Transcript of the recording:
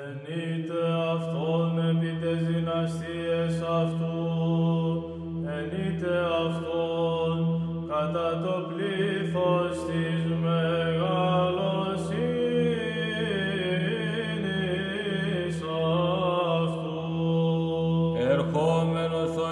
Ενείτε αυτόν επί τες δυναστείες αυτού, ενείτε αυτόν κατά το πλήθος της μεγαλοσύνης αυτού. Ερχόμενος ο